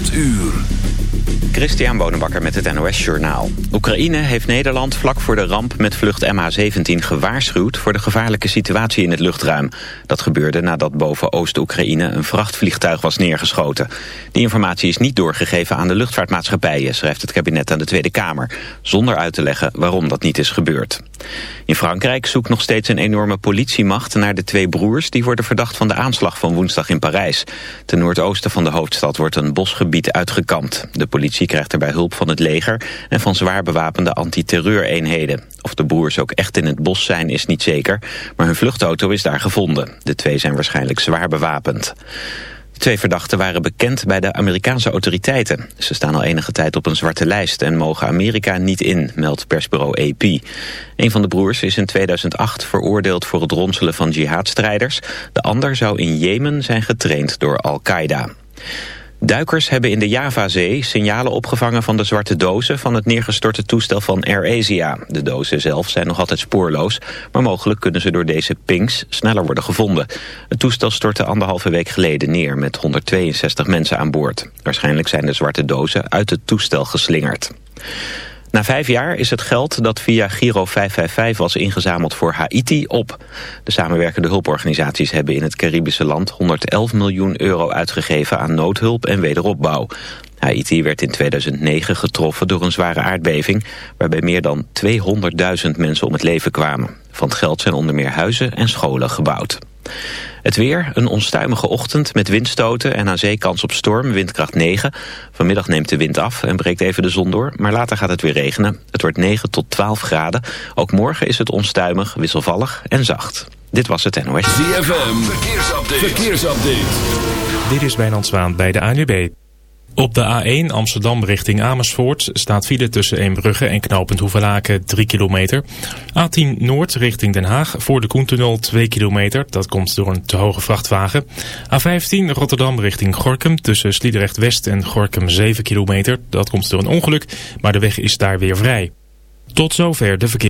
8 uur. Christian Bonenbakker met het NOS Journaal. Oekraïne heeft Nederland vlak voor de ramp met vlucht MH17 gewaarschuwd... voor de gevaarlijke situatie in het luchtruim. Dat gebeurde nadat boven Oost-Oekraïne een vrachtvliegtuig was neergeschoten. Die informatie is niet doorgegeven aan de luchtvaartmaatschappijen... schrijft het kabinet aan de Tweede Kamer... zonder uit te leggen waarom dat niet is gebeurd. In Frankrijk zoekt nog steeds een enorme politiemacht naar de twee broers... die worden verdacht van de aanslag van woensdag in Parijs. Ten noordoosten van de hoofdstad wordt een bosgebied uitgekampt. De politie krijgt erbij hulp van het leger... en van zwaar bewapende antiterreureenheden. Of de broers ook echt in het bos zijn is niet zeker... maar hun vluchtauto is daar gevonden. De twee zijn waarschijnlijk zwaar bewapend twee verdachten waren bekend bij de Amerikaanse autoriteiten. Ze staan al enige tijd op een zwarte lijst en mogen Amerika niet in, meldt persbureau AP. Een van de broers is in 2008 veroordeeld voor het ronselen van jihadstrijders. De ander zou in Jemen zijn getraind door Al-Qaeda. Duikers hebben in de Javazee signalen opgevangen van de zwarte dozen van het neergestorte toestel van AirAsia. De dozen zelf zijn nog altijd spoorloos, maar mogelijk kunnen ze door deze pings sneller worden gevonden. Het toestel stortte anderhalve week geleden neer met 162 mensen aan boord. Waarschijnlijk zijn de zwarte dozen uit het toestel geslingerd. Na vijf jaar is het geld dat via Giro 555 was ingezameld voor Haiti op. De samenwerkende hulporganisaties hebben in het Caribische land 111 miljoen euro uitgegeven aan noodhulp en wederopbouw. Haiti werd in 2009 getroffen door een zware aardbeving... waarbij meer dan 200.000 mensen om het leven kwamen. Van het geld zijn onder meer huizen en scholen gebouwd. Het weer, een onstuimige ochtend met windstoten en aan zee kans op storm, windkracht 9. Vanmiddag neemt de wind af en breekt even de zon door, maar later gaat het weer regenen. Het wordt 9 tot 12 graden. Ook morgen is het onstuimig, wisselvallig en zacht. Dit was het NOS. ZFM, verkeersupdate. verkeersupdate. Dit is Wijnand Zwaan bij de ANUB. Op de A1 Amsterdam richting Amersfoort staat file tussen Eembrugge en knooppunt Hoevelaken 3 kilometer. A10 Noord richting Den Haag voor de Koentunnel 2 kilometer. Dat komt door een te hoge vrachtwagen. A15 Rotterdam richting Gorkum tussen Sliedrecht West en Gorkum 7 kilometer. Dat komt door een ongeluk, maar de weg is daar weer vrij. Tot zover de verkeer.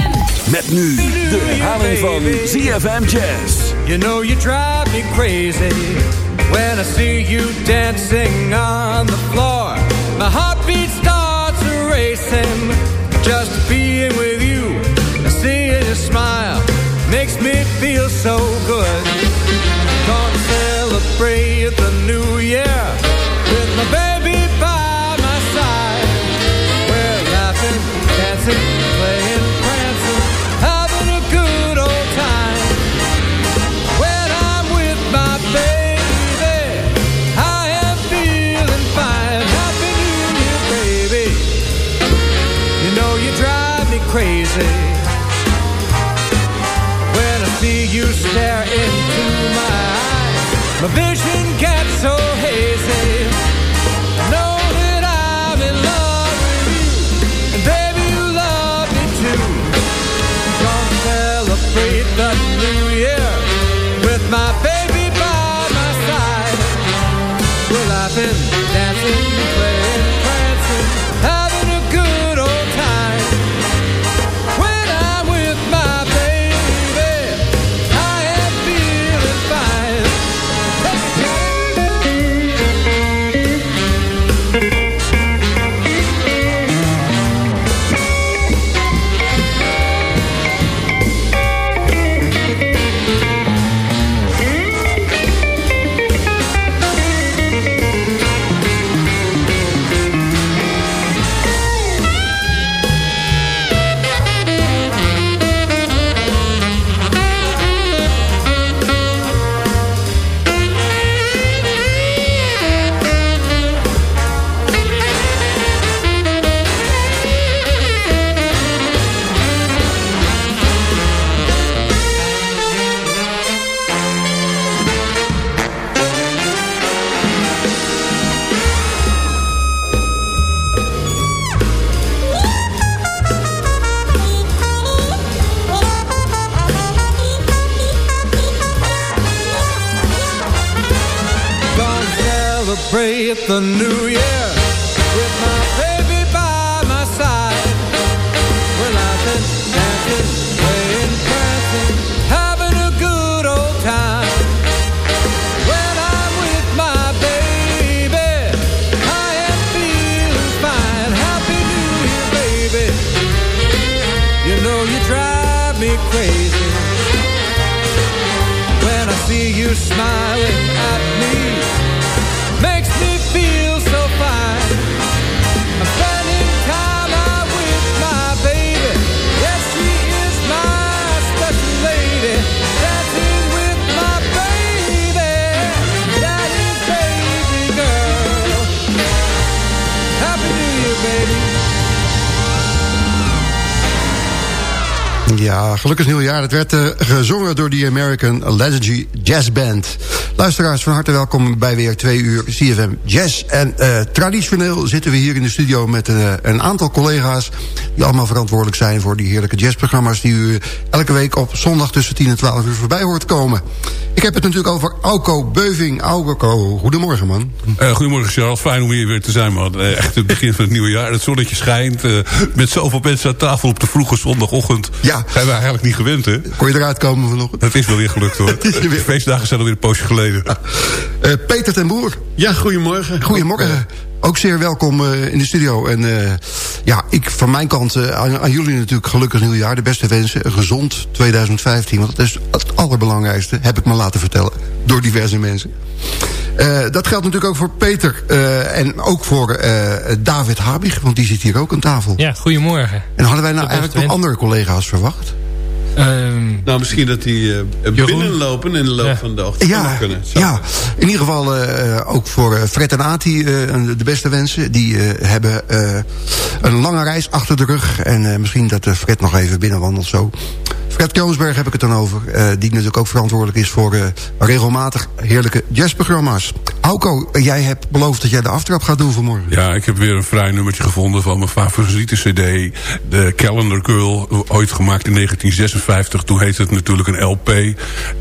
Met nu de herhaling van ZFM Jazz. You know you drive me crazy when I see you dancing on the floor. My heartbeat starts racing just being with you. Seeing smile makes me feel so good. Celebrate the new my vision gelukkig nieuwjaar. Het werd eh, gezongen door de American Legacy Jazz Band. Luisteraars, van harte welkom bij weer twee uur CFM Jazz. En eh, traditioneel zitten we hier in de studio met eh, een aantal collega's... die allemaal verantwoordelijk zijn voor die heerlijke jazzprogramma's... die u elke week op zondag tussen 10 en 12 uur voorbij hoort komen. Ik heb het natuurlijk over Auko Beuving. Auko, goedemorgen man. Eh, goedemorgen Charles, fijn om hier weer te zijn man. Echt het begin van het nieuwe jaar, het zonnetje schijnt. met zoveel mensen aan tafel op de vroege zondagochtend. Ja. Zijn we eigenlijk niet gewend hè. Kon je eruit komen vanochtend? Het is wel weer gelukt hoor. De feestdagen zijn alweer een poosje geleden. Eh, Peter ten Boer. Ja, goedemorgen. Goedemorgen. Ook zeer welkom eh, in de studio. En eh, ja, ik van mijn kant eh, aan, aan jullie natuurlijk gelukkig nieuwjaar. De beste wensen. Een gezond 2015. Want dat is het allerbelangrijkste. Heb ik me laten vertellen. Door diverse mensen. Eh, dat geldt natuurlijk ook voor Peter. eh, en ook voor eh, David Habig. Want die zit hier ook aan tafel. Ja, goedemorgen. En hadden wij nou eigenlijk nog andere collega's verwacht? Ehm, Nou, misschien dat die eh, binnenlopen in de loop Ja. van de ochtend. Ja, kunnen. Ja, in ieder geval eh, ook voor eh, Fred en Ati eh, de beste wensen. Die eh, hebben eh, een lange reis achter de rug. En eh, misschien dat Fred nog even binnenwandelt zo. Fred Kroonsberg heb ik het dan over. eh, die natuurlijk ook verantwoordelijk is voor eh, regelmatig heerlijke jazzprogramma's. Auko, jij hebt beloofd dat jij de aftrap gaat doen vanmorgen. Ja, ik heb weer een vrij nummertje gevonden van mijn favoriete cd. De Calendar Girl, ooit gemaakt in 1956. Toen heette het natuurlijk een LP.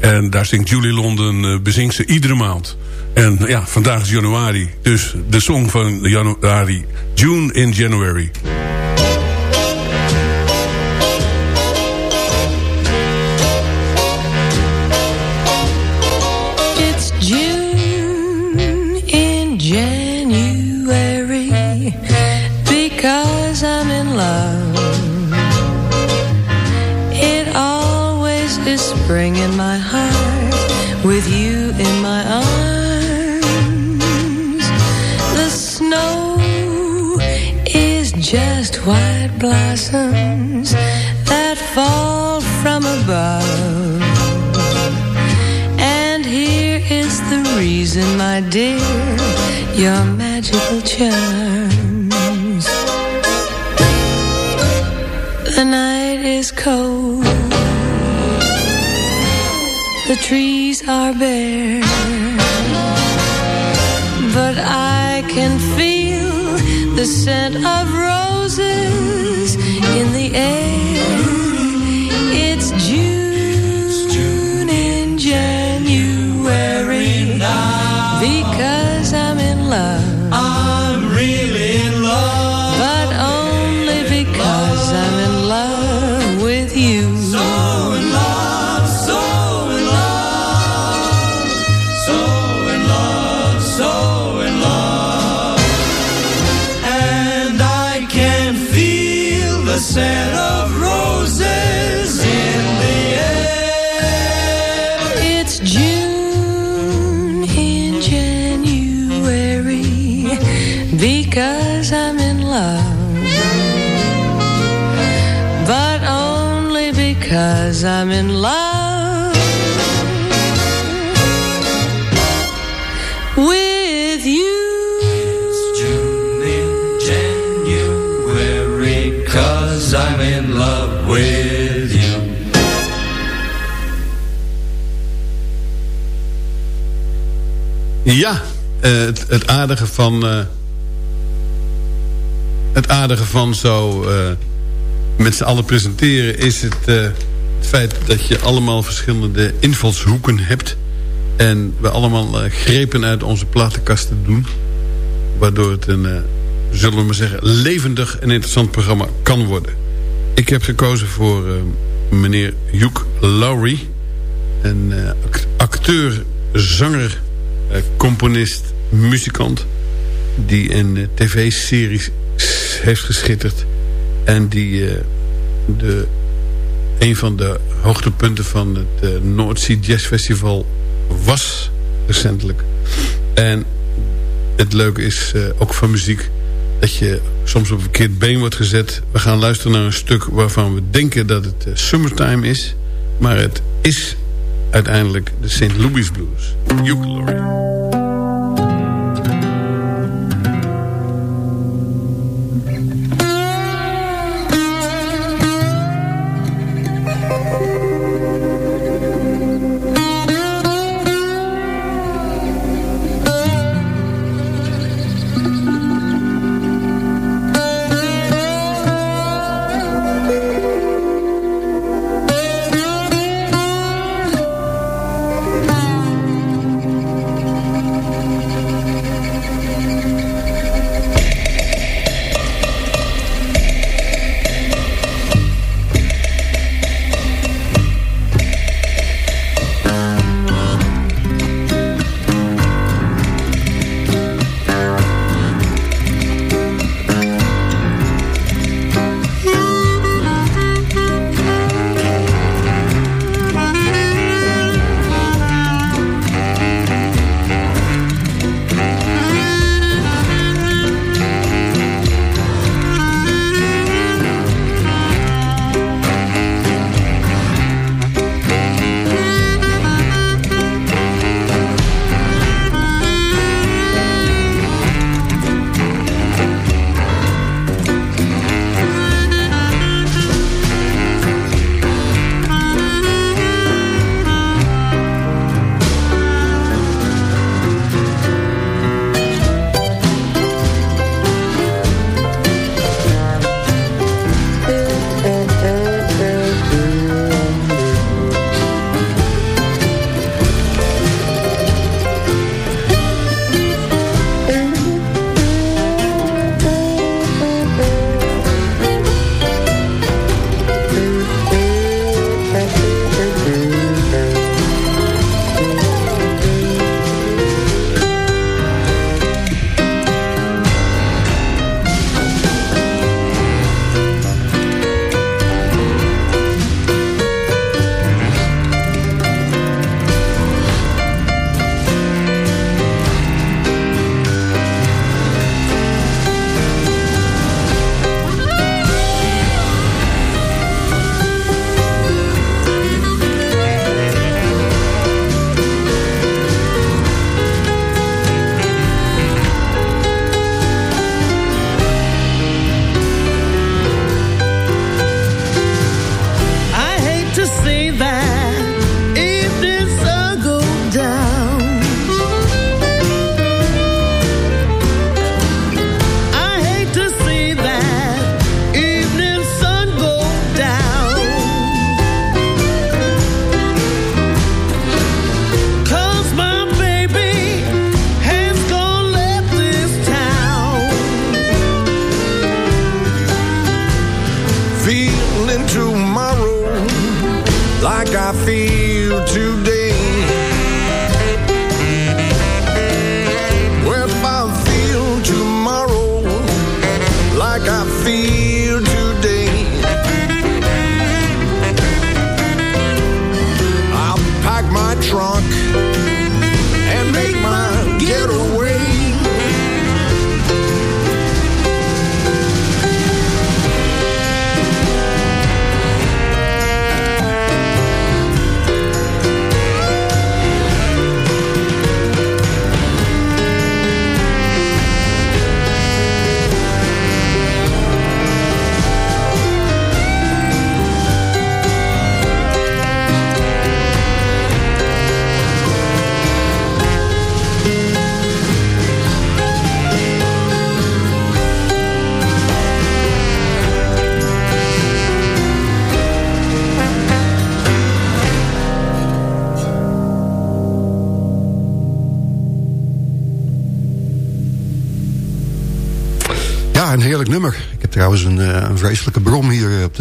En daar zingt Julie London, bezingt ze iedere maand. En ja, vandaag is januari. Dus de song van januari. June in January. Because I'm in love. It always is spring in my heart with you in my arms. The snow is just white blossoms that fall from above. And here is the reason, my dear, your magical charms. Cold. the trees are bare. But I can feel the scent of roses in the air. Because I'm in love with you. June in January, cause I'm in love with you. Ja, eh, het, het aardige van... eh, het aardige van zo eh, met z'n allen presenteren... is het, eh, het feit dat je allemaal verschillende invalshoeken hebt... en we allemaal eh, grepen uit onze platenkasten doen... waardoor het een, eh, zullen we maar zeggen... levendig en interessant programma kan worden. Ik heb gekozen voor eh, meneer Hugh Laurie... een act- acteur, zanger, componist, muzikant... die eh, tv-series heeft geschitterd... en die de, een van de hoogtepunten van het eh, North Sea Jazz Festival was recentelijk. En het leuke is eh, ook van muziek dat je soms op een verkeerd been wordt gezet. We gaan luisteren naar een stuk waarvan we denken dat het eh, Summertime is. Maar het is uiteindelijk de St. Louis Blues. Hugh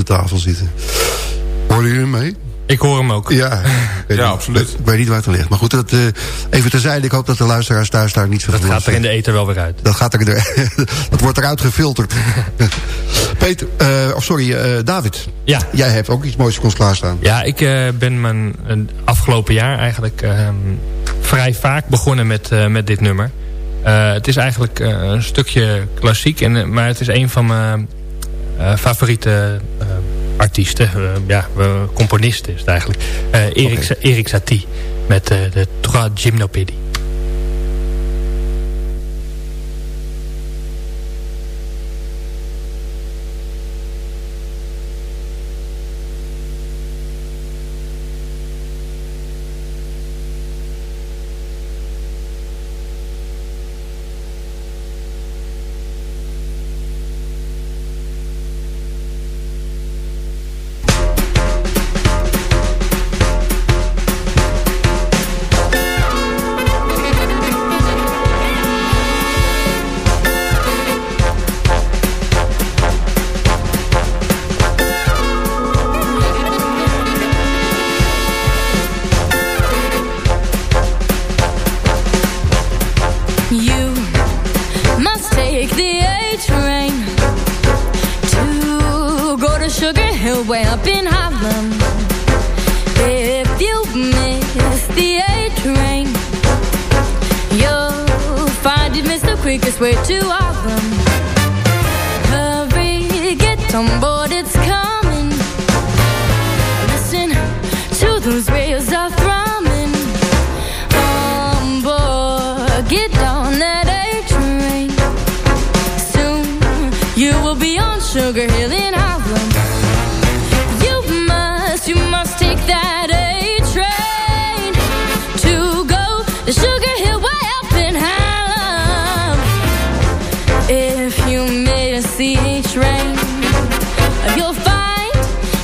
tafel zitten. Hoorden jullie hem mee? Ik hoor hem ook. Ja, ja absoluut. Ik, weet niet waar het ligt. Maar goed, dat, uh, even terzijde. Ik hoop dat de luisteraars thuis daar niet zo Dat gaat er in de eten wel weer uit. Dat, gaat er, dat wordt eruit gefilterd. Peter, uh, of sorry, uh, David. Ja. Jij hebt ook iets moois voor ons klaarstaan. Ja, ik ben mijn afgelopen jaar eigenlijk ehm, vrij vaak begonnen met, met dit nummer. het is eigenlijk een stukje klassiek, en, maar het is een van mijn favoriete artiesten, uh, ja, componisten is het eigenlijk. Uh, Erik, okay. Erik Satie met de Trois Gymnopédie.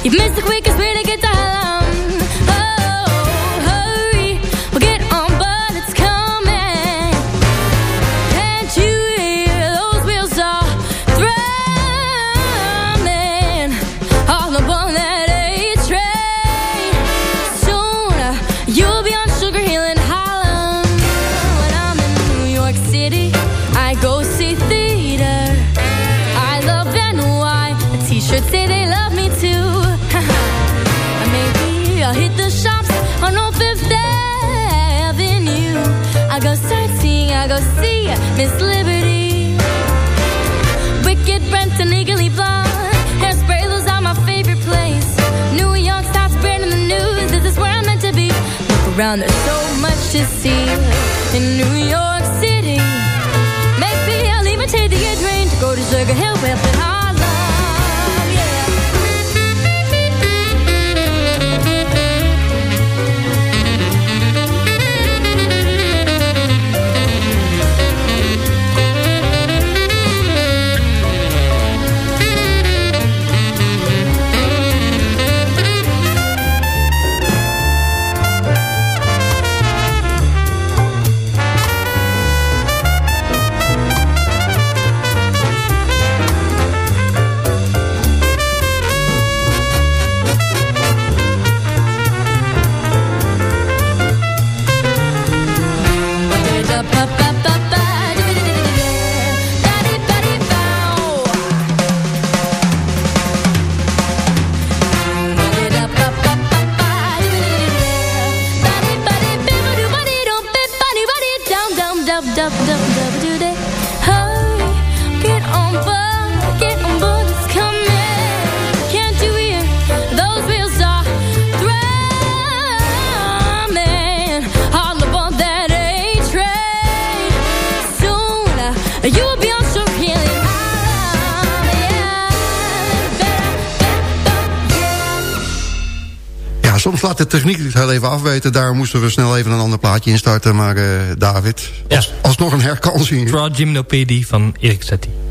You've missed the quick go see Miss Liberty. Wicked Brenton, legally blonde. Hairspray Lou's on my favorite place. New York, stop spreading the news. This is where I'm meant to be. Look around, there's so much to see in New York City. Maybe I'll even take the A train to go to Sugar Hill, where I've laat de techniek het heel even afweten. Daar moesten we snel even een ander plaatje instarten. Maar uh, David, als, alsnog een herkansing. Tra Gymnopedie van Erik Satie.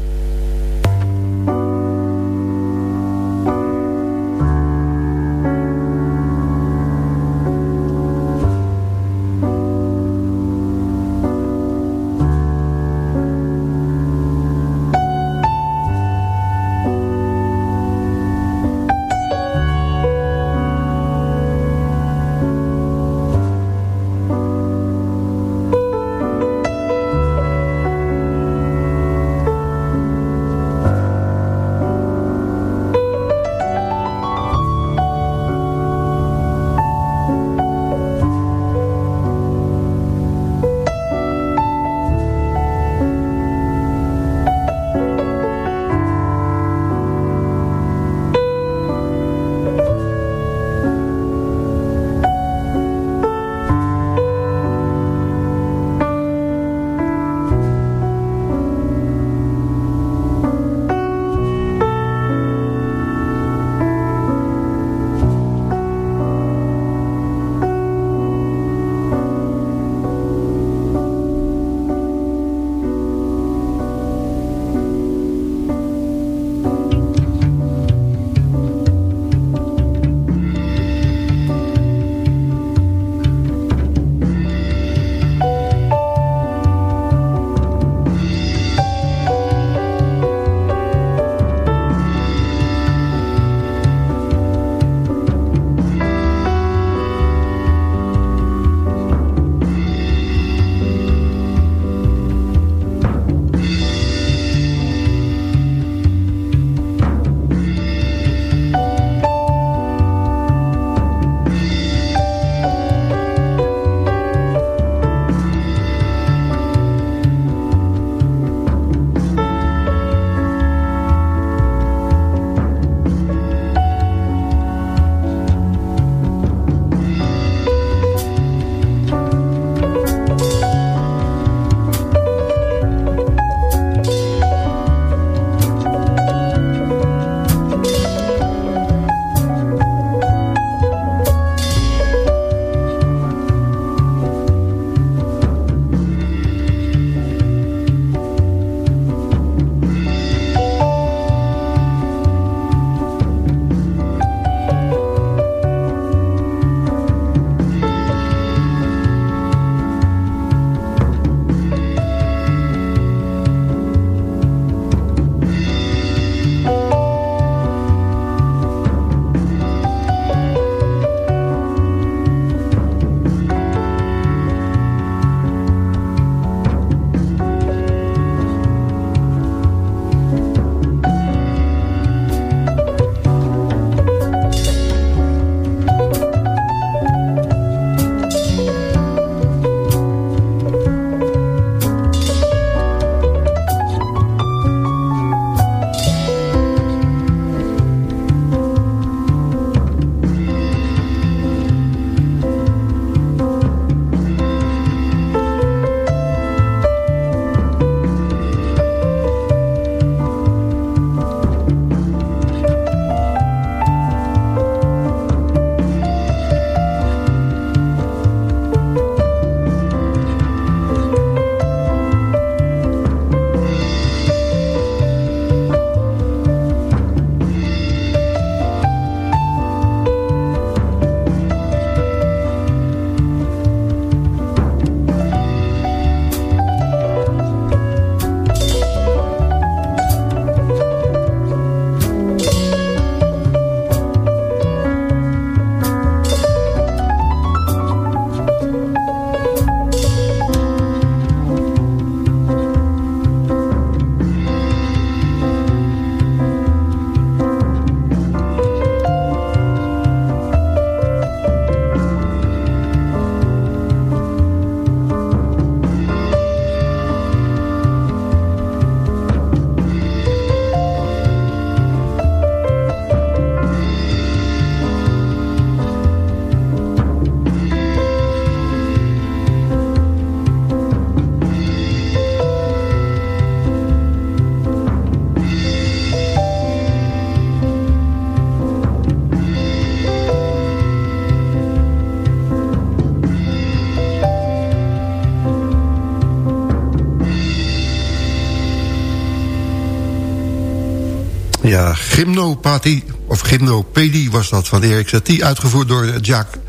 Ja, Gymnopathie, of Gymnopedie was dat van Erik Satie... uitgevoerd door het Jacques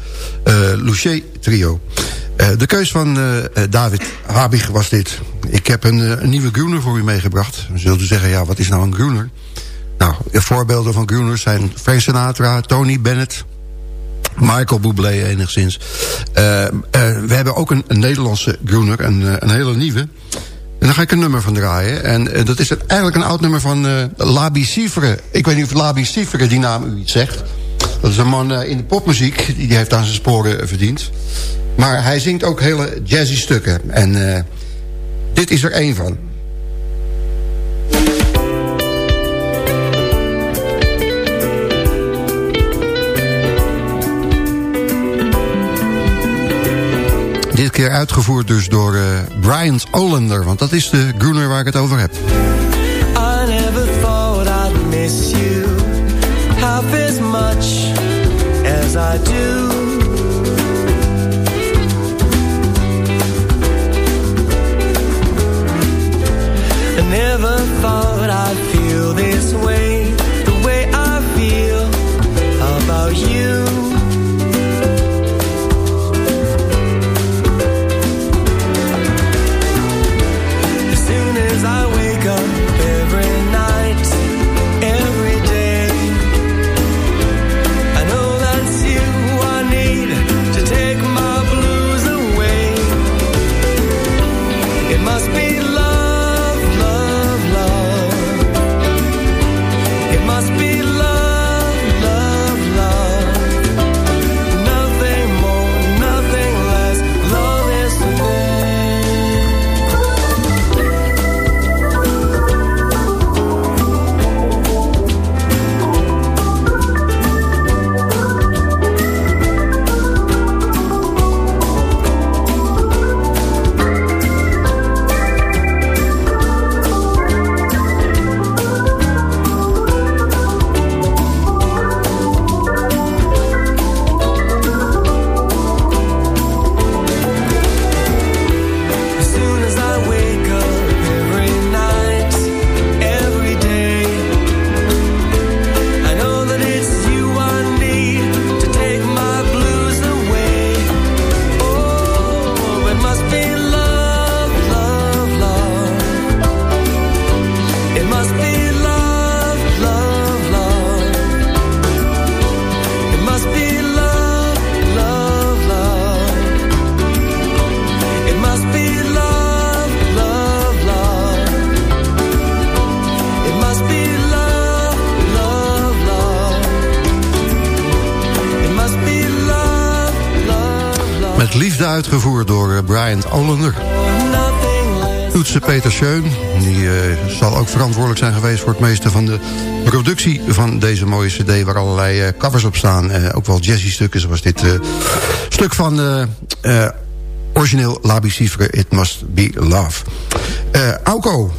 uh, Louchet trio. Uh, de keus van uh, David Habig was dit. Ik heb een, nieuwe groener voor u meegebracht. Dan zult u zeggen, ja, wat is nou een groener? Nou, voorbeelden van groeners zijn Frank Sinatra, Tony Bennett... Michael Bublé enigszins. we hebben ook een, Nederlandse groener, een hele nieuwe... En dan ga ik een nummer van draaien. En uh, dat is eigenlijk een oud nummer van uh, Labi Sivere. Ik weet niet of Labi Sivere die naam u iets zegt. Dat is een man uh, in de popmuziek. Die heeft aan zijn sporen verdiend. Maar hij zingt ook hele jazzy stukken. En dit is er één van. Dit keer uitgevoerd dus door uh, Brian Olander. Want dat is de Groener waar ik het over heb. I never thought I'd miss you Half as much as I do I never thought I'd feel this way The way I feel about you uitgevoerd Olander. Toetse Peter Schön, die uh, zal ook verantwoordelijk zijn geweest... voor het meeste van de productie van deze mooie cd... waar allerlei uh, covers op staan, ook wel jazzy stukken... zoals dit stuk van origineel Labi It Must Be Love. Auko,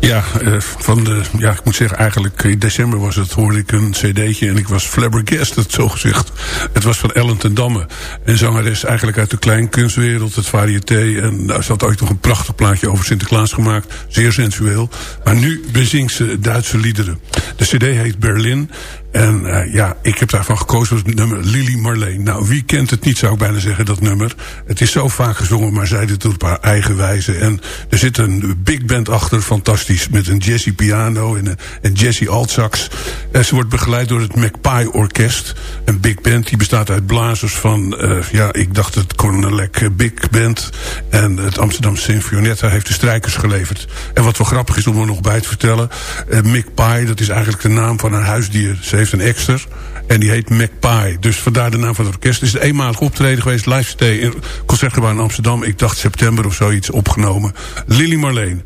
ja, uh, van de, ja, ik moet zeggen, eigenlijk in december was het, hoorde ik een cd'tje en ik was flabbergasted, zo gezegd. Het was van Ellen ten Damme. Een zangeres eigenlijk uit de kleinkunstwereld, het variété. En daar zat ooit nog een prachtig plaatje over Sinterklaas gemaakt. Zeer sensueel. Maar nu bezingt ze Duitse liederen. De cd heet Berlin. En uh, ja, ik heb daarvan gekozen het nummer Lily Marleen. Nou, wie kent het niet, zou ik bijna zeggen, dat nummer. Het is zo vaak gezongen, maar zij doet het op haar eigen wijze. En er zit een big band achter, fantastisch. Met een jazzy piano en een, een jazzy altsax. En ze wordt begeleid door het McPie Orkest. Een big band, die bestaat uit blazers van... Uh, ja, ik dacht het Cornelec Big Band. En het Amsterdam Sinfonietta heeft de strijkers geleverd. En wat wel grappig is om er nog bij te vertellen... Uh, dat is eigenlijk de naam van haar huisdier. Heeft een exter. En die heet McPie. Dus vandaar de naam van het orkest. Het is een eenmalig optreden geweest. Live stay in Concertgebouw in Amsterdam. Ik dacht september of zoiets opgenomen. Lily Marleen.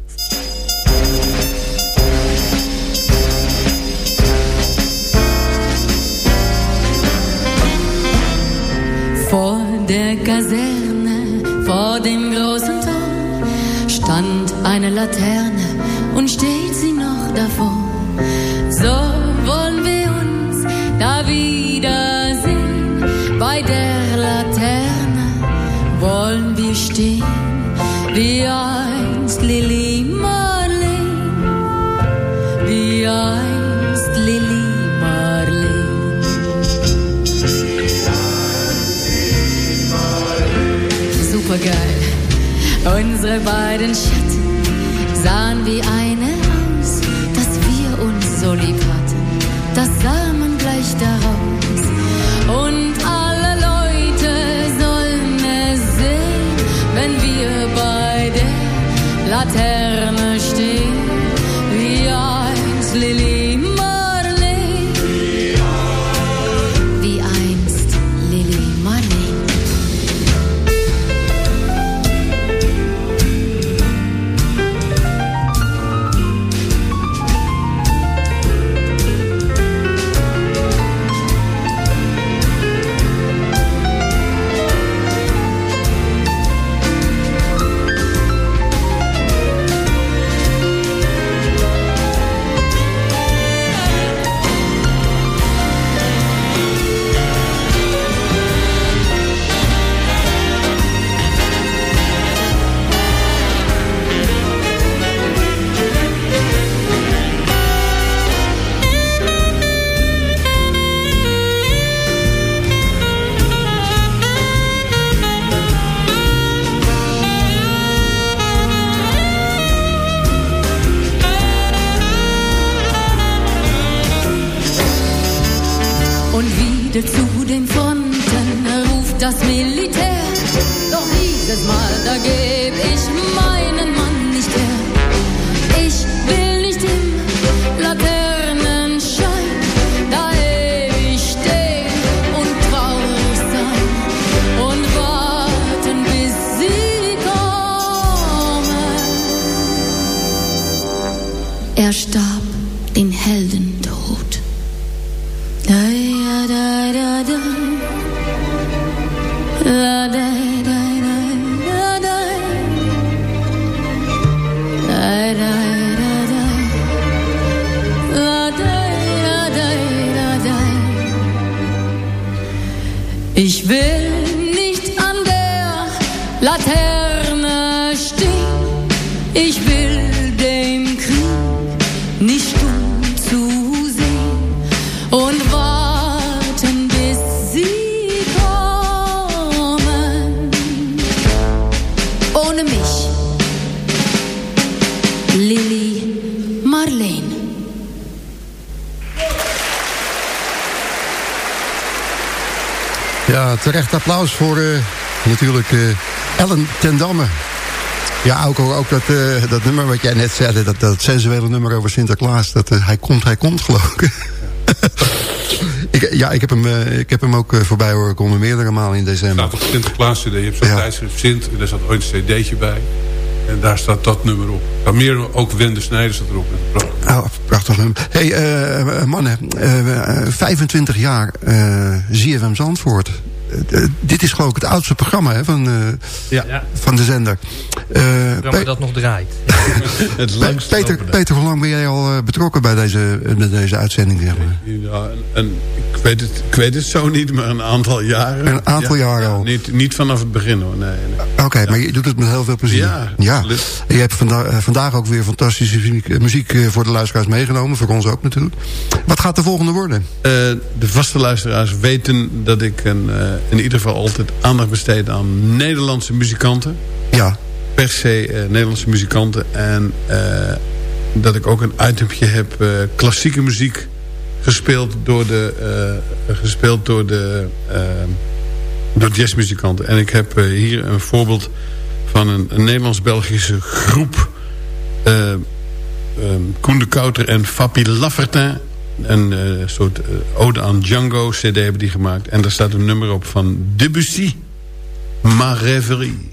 Vor der Kaserne, vor dem großen Tor, stand eine Laterne und steht sie noch davor. der Laterne wollen wir stehen, wie einst Lili Marleen, wie einst Lili Marleen. Supergeil, unsere beiden Schatten sahen wie eine Angst, dass wir uns so lieb hatten. Das sah Laterne stehen. Ich will dem Krieg nicht stumm zusehen und warten, bis sie kommen. Ohne mich, Lili Marleen. Ja, terecht applaus voor eh, natuurlijk eh, Ellen ten Damme. Ja, ook, ook dat, eh, dat nummer wat jij net zei, dat, dat sensuele nummer over Sinterklaas, dat hij komt, hij komt geloof ik. ik ja, ik heb hem, eh, ik heb hem ook eh, voorbij horen komen meerdere malen in december. staat op Sinterklaas CD. Je hebt zo'n Ja. tijdschrift Sint. En daar staat ooit een cd'tje bij. En daar staat dat nummer op. Maar meer ook Wende Snijders staat erop. Oh, prachtig nummer. hey, eh, mannen, eh, eh, 25 jaar eh ZFM Zandvoort. Eh, eh, dit is geloof ik het oudste programma hè, van, eh, van de zender. Eh, programma Pe- dat nog draait. Het Pe- Peter, Peter, hoe lang ben jij al eh, betrokken bij deze, bij deze uitzending? Zeg maar? Ja, en, ik, weet het, ik weet het zo niet, maar een aantal jaren. Een aantal Ja, jaren ja, al. Niet, niet vanaf het begin hoor, nee. nee. Oké, maar je doet het met heel veel plezier. Ja, En je hebt vanda- vandaag ook weer fantastische muziek, muziek voor de luisteraars meegenomen. Voor ons ook natuurlijk. Wat gaat de volgende worden? Eh, de vaste luisteraars weten dat ik een, in ieder geval altijd aandacht besteed aan Nederlandse muzikanten. Ja. Per se eh, Nederlandse muzikanten. En eh, dat ik ook een itempje heb eh, klassieke muziek gespeeld door de, eh, gespeeld door de eh, door jazzmuzikanten. En ik heb eh, hier een voorbeeld van een, een Nederlands-Belgische groep. eh, ehm, Koen de Kouter en Fabi Laffertin. Een eh, soort eh, ode aan Django cd hebben die gemaakt. En daar staat een nummer op van Debussy. Ma Rêverie.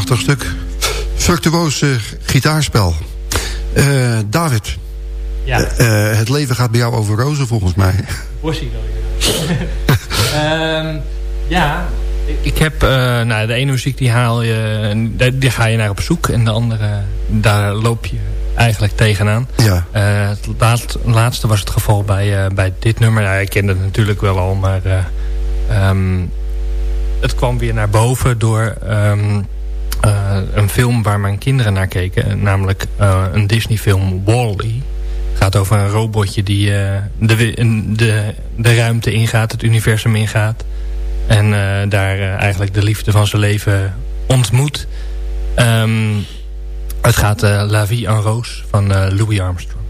Stuk. Fructuoos gitaarspel. Uh, David. Ja. Uh, het leven gaat bij jou over rozen volgens mij. Bossie wil je. um, ja, ik heb, uh, nou, de ene muziek die haal je, die ga je naar op zoek. En de andere, daar loop je eigenlijk tegenaan. Ja. Uh, het laat, laatste was het geval bij, uh, bij dit nummer. Nou, ik kende het natuurlijk wel al, maar um, het kwam weer naar boven door um, een film waar mijn kinderen naar keken. Namelijk een Disney film Wall-E. gaat over een robotje die de, de, de ruimte ingaat, het universum ingaat. En daar eigenlijk de liefde van zijn leven ontmoet. Um, het gaat La Vie en Rose van Louis Armstrong.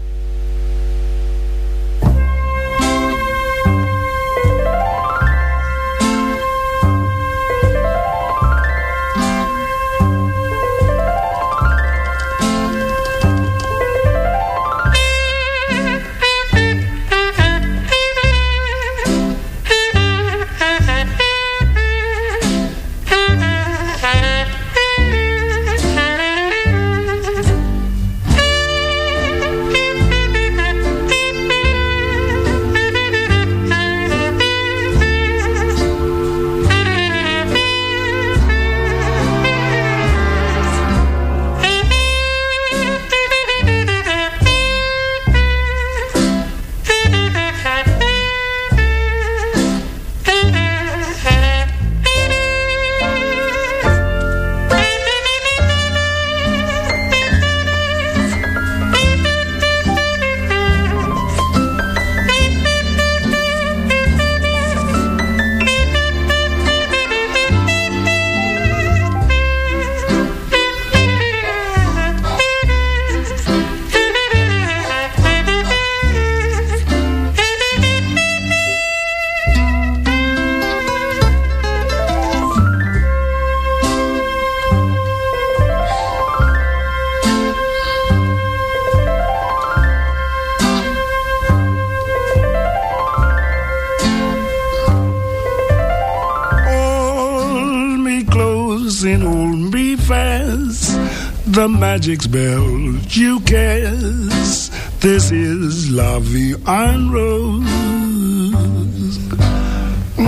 Magic spell you cast. This is Vie en Rose.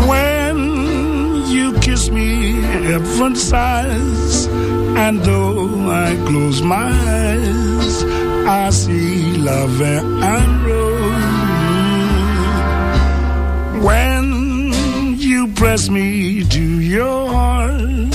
When you kiss me, heaven sighs, and though I close my eyes, I see Vie en Rose. When you press me to your heart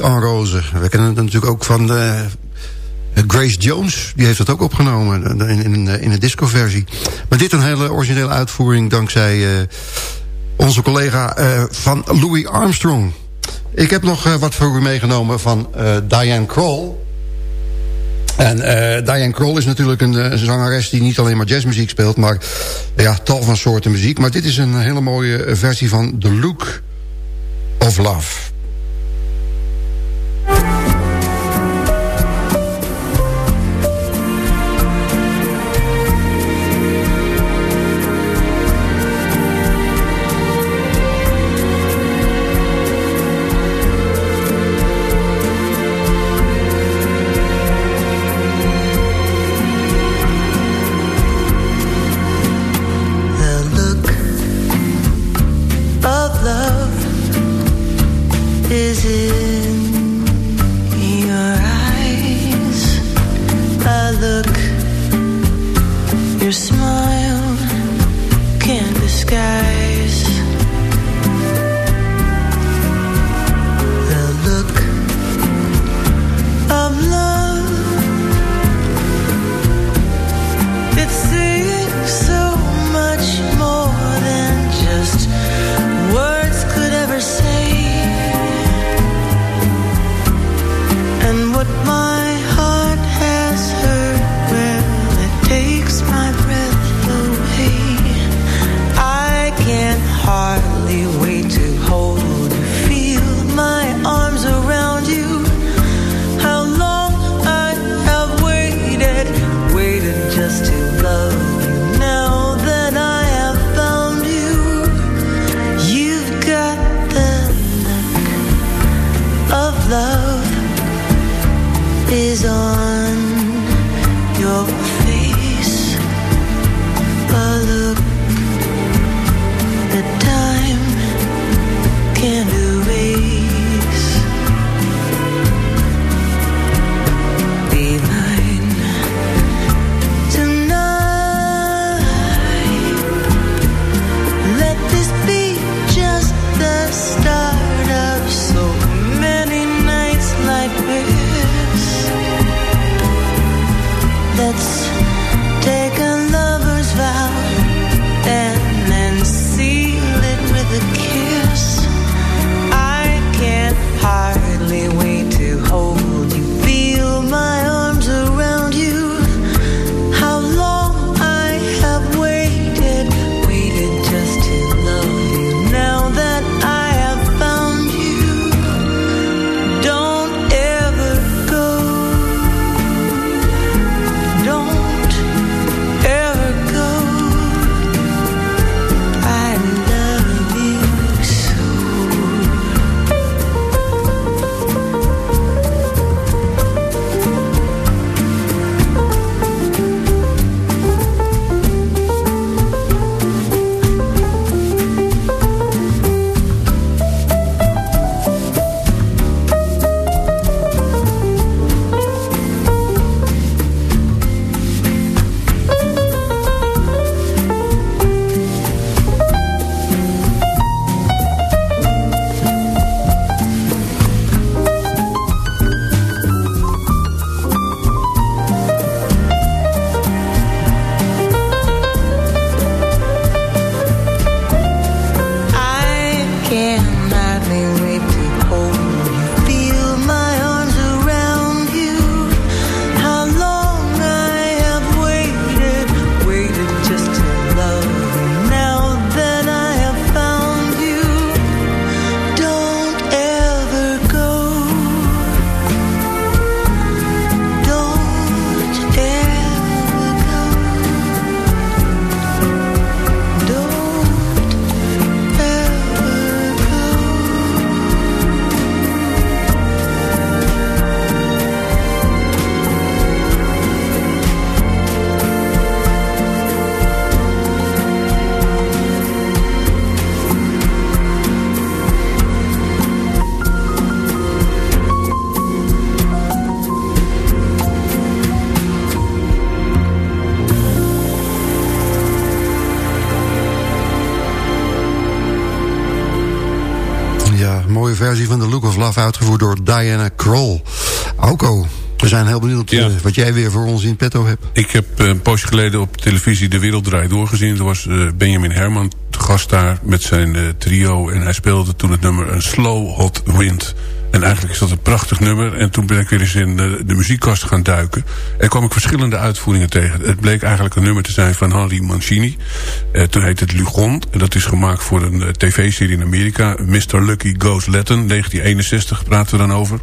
En. We kennen het natuurlijk ook van de, Grace Jones. Die heeft het ook opgenomen in, in, in een discoversie. Maar dit een hele originele uitvoering dankzij onze collega van Louis Armstrong. Ik heb nog wat voor u meegenomen van Diane Kroll. En Diane Kroll is natuurlijk een, zangeres die niet alleen maar jazzmuziek speelt... maar ja, tal van soorten muziek. Maar dit is een hele mooie versie van The Look of Love. Thank you. Van The Look of Love uitgevoerd door Diana Kroll. Auko, we zijn heel benieuwd Ja. eh, wat jij weer voor ons in petto hebt. Ik heb eh, een poosje geleden op televisie De Wereld Draait Doorgezien. Er was eh, Benjamin Herman gast daar met zijn eh, trio. En hij speelde toen het nummer een Slow Hot Wind. En eigenlijk is dat een prachtig nummer. En toen ben ik weer eens in de, de muziekkast gaan duiken. En kwam ik verschillende uitvoeringen tegen. Het bleek eigenlijk een nummer te zijn van Henry Mancini. Eh, toen heette het Lugon. En dat is gemaakt voor een eh, tv-serie in Amerika. Mr. Lucky Goes Latin. 1961 praten we dan over.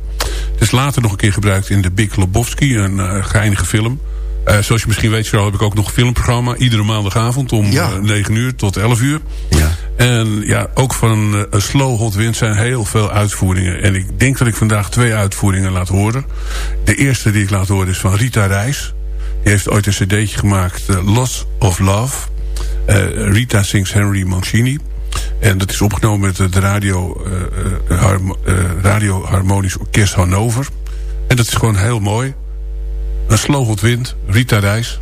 Het is later nog een keer gebruikt in The Big Lebowski. Een geinige film. Uh, zoals je misschien weet, Charles, heb ik ook nog een filmprogramma. Iedere maandagavond om ja. uh, 9 uur tot 11 uur. Ja. En ja, ook van uh, Slow Hot Wind zijn heel veel uitvoeringen. En ik denk dat ik vandaag twee uitvoeringen laat horen. De eerste die ik laat horen is van Rita Reis. Die heeft ooit een cd'tje gemaakt, uh, Loss of Love. Rita sings Henry Mancini. En dat is opgenomen met de radio, radio Harmonisch Orkest Hannover. En dat is gewoon heel mooi. Een slogeld wind, Rita Reis.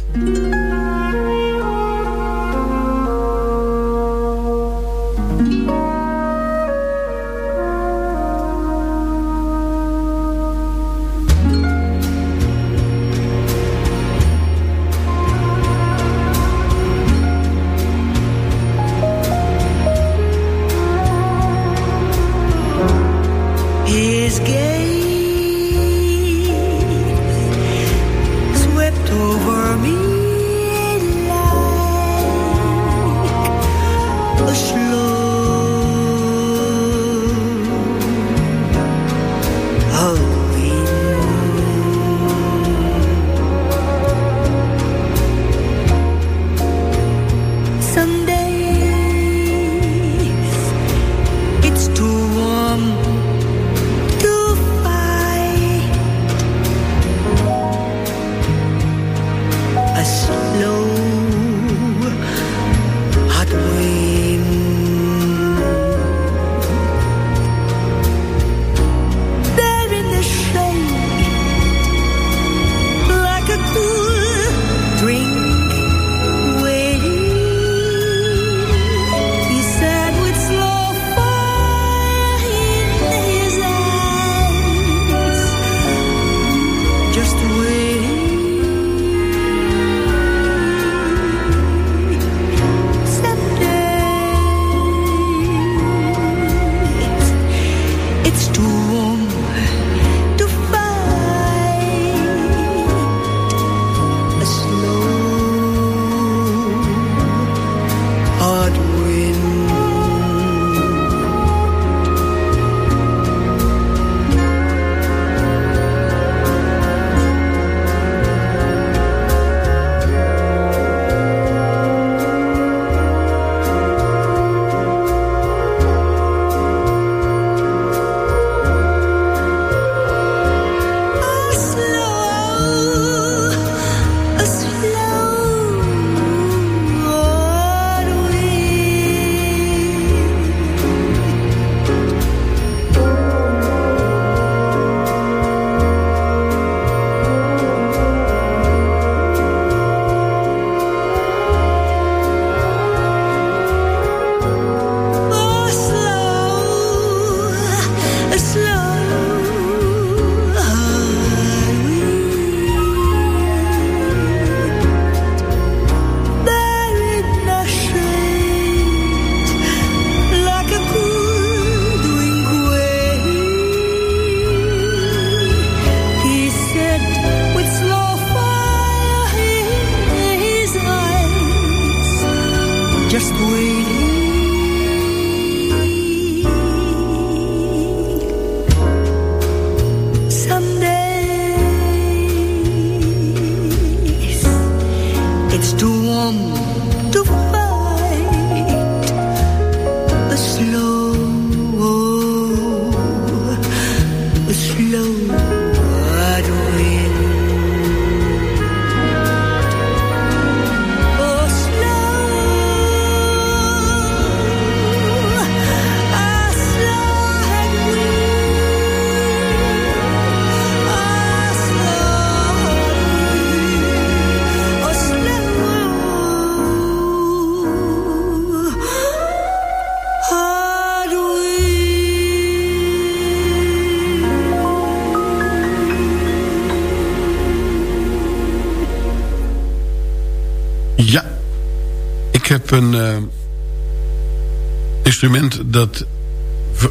Instrument dat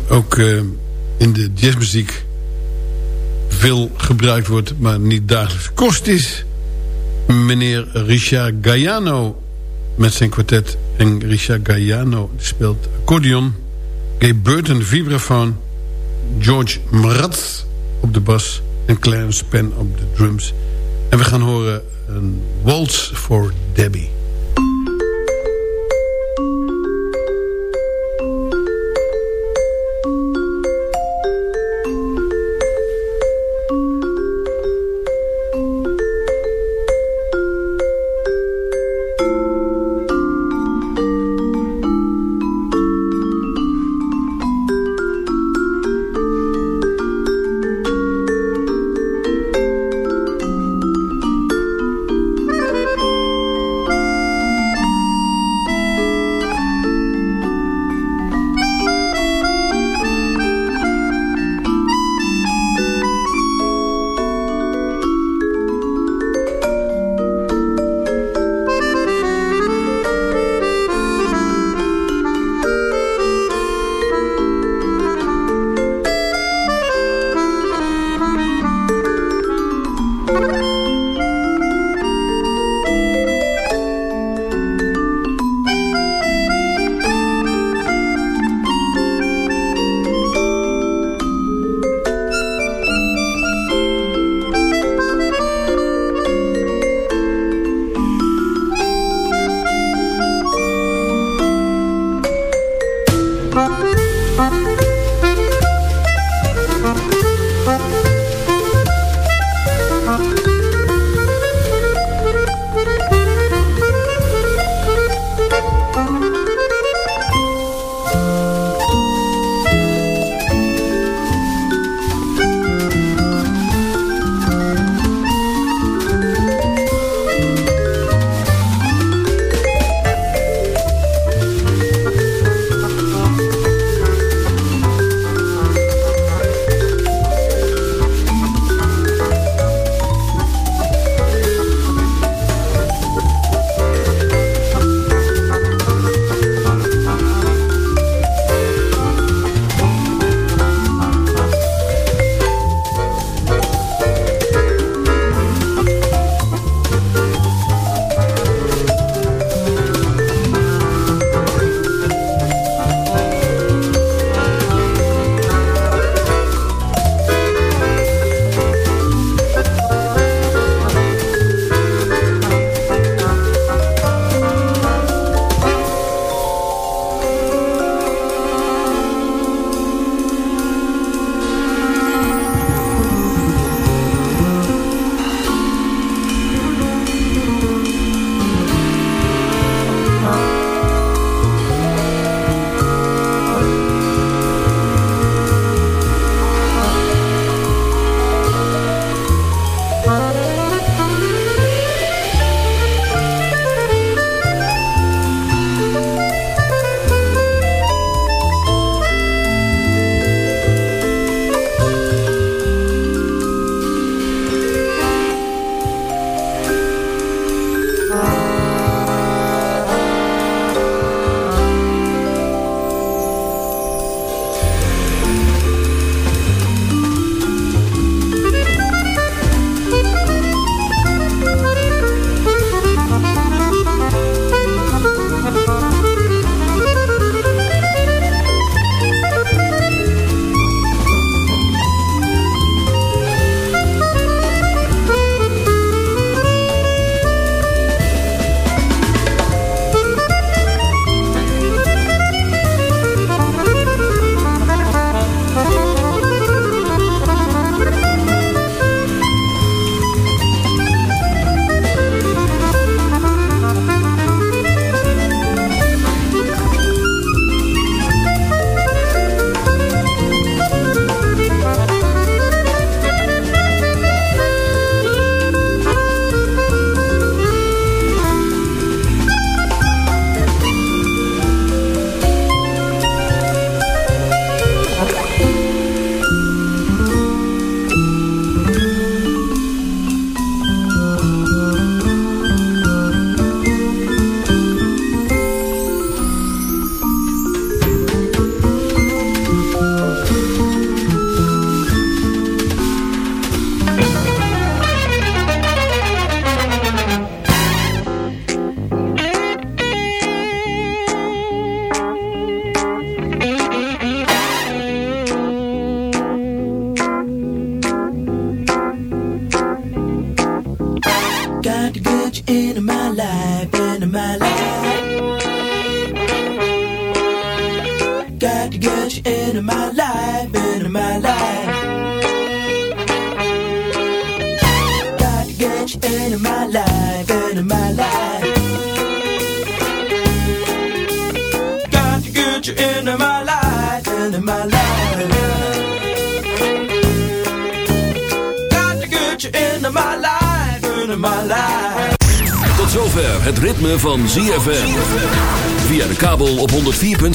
ook eh, in de jazzmuziek veel gebruikt wordt, maar niet dagelijks kost is. Meneer Richard Gaiano met zijn kwartet. En Richard Gaiano speelt accordeon. Gay Burton vibrafoon. George Mraz op de bas. En Clarence Penn op de drums. En we gaan horen een waltz voor Debbie.